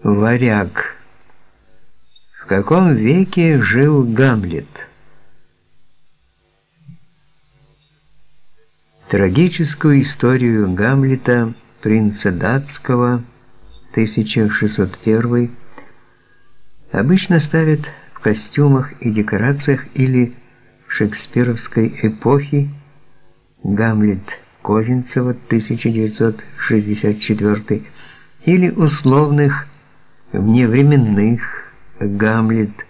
Варяг. В каком веке жил Гамлет? Трагическую историю Гамлета, принца датского, 1601 обычно ставят в костюмах и декорациях или шекспировской эпохи Гамлет Козинцева 1964 или условных вневременных Гамлет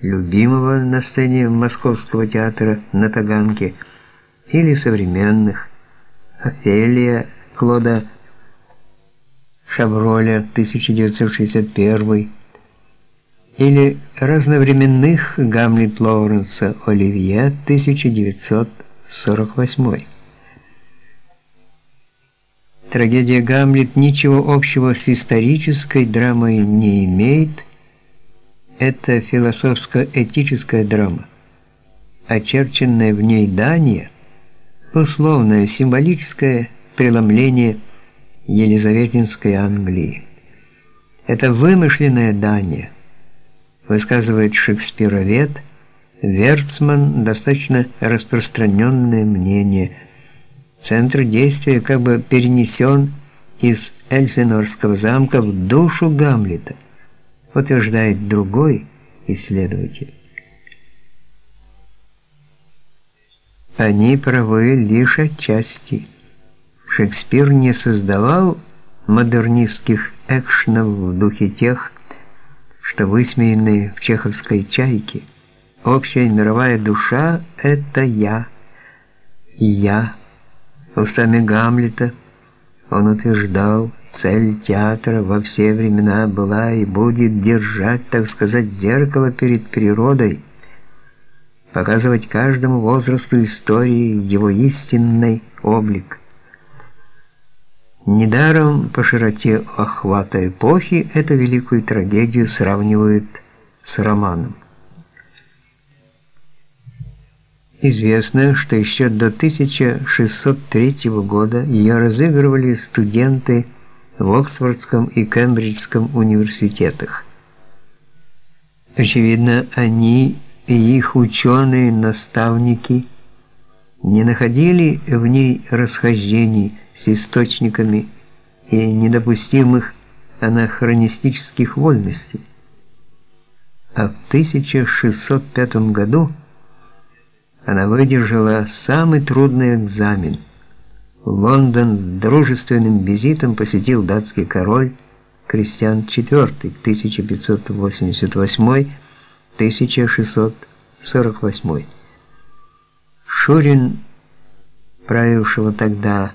любимого на сцене Московского театра на Таганке или современных Офелия Клода Шавроля 1961 или разновременных Гамлет Лоуренса Оливье 1948. Трагедия Гамлет ничего общего с исторической драмой не имеет. Это философско-этическая драма. Очерченная в ней Дания условное символическое преломление Елизаветинской Англии. Это вымышленная Дания, высказывает шекспировед Верцман достаточно распространенное мнение – Центр действия как бы перенесен из Эльсинорского замка в душу Гамлета, утверждает другой исследователь. Они правы лишь отчасти. Шекспир не создавал модернистских экшенов в духе тех, что высмеяны в чеховской «Чайке». Общая мировая душа – это я, и я – Устами Гамлета он утверждал, цель театра во все времена была и будет держать, так сказать, зеркало перед природой, показывать каждому возрасту истории его истинный облик. Недаром по широте охвата эпохи эту великую трагедию сравнивают с романом. Известно, что еще до 1603 года ее разыгрывали студенты в Оксфордском и Кембриджском университетах. Очевидно, они и их ученые-наставники не находили в ней расхождений с источниками и недопустимых анахронистических вольностей. А в 1605 году она выдержала самый трудный экзамен. Лондон с дружественным визитом посетил датский король Кристиан IV 1588-1648. Шурин, правившего тогда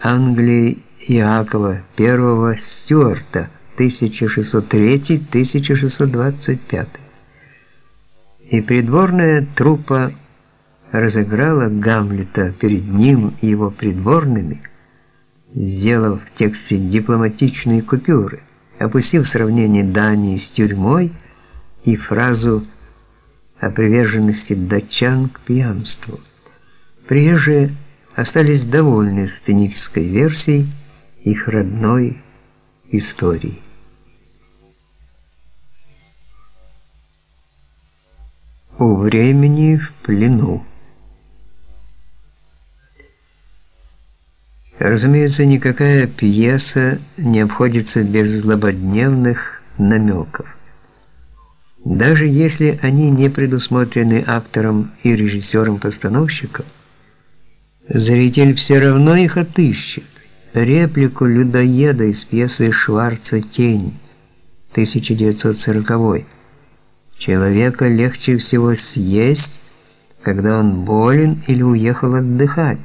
Англией Иакова I Стюарта 1603-1625. И придворная труппа разыграла Гамлета перед ним и его придворными, сделав в тексте дипломатичные купюры, опустив сравнение Дании с тюрьмой и фразу о приверженности датчан к пьянству. Приезжие остались довольны сценической версией их родной истории. У времени в плену. Разумеется, никакая пьеса не обходится без злободневных намеков. Даже если они не предусмотрены автором и режиссером-постановщиком, зритель все равно их отыщет. Реплику людоеда из пьесы Шварца «Тень» 1940 Человека легче всего съесть, когда он болен или уехал отдыхать.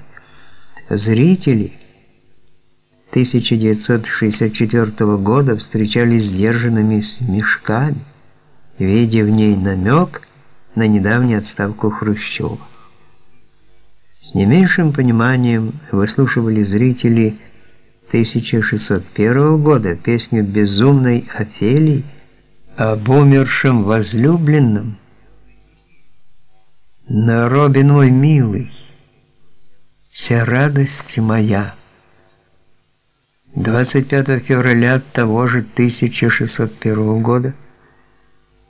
Зрители 1964 года встречались сдержанными смешками, видя в ней намек на недавнюю отставку Хрущева. С не меньшим пониманием выслушивали зрители 1601 года песню «Безумной Офелии» об умершем возлюбленном. На робе мой милый, вся радость моя – 25 февраля того же 1601 года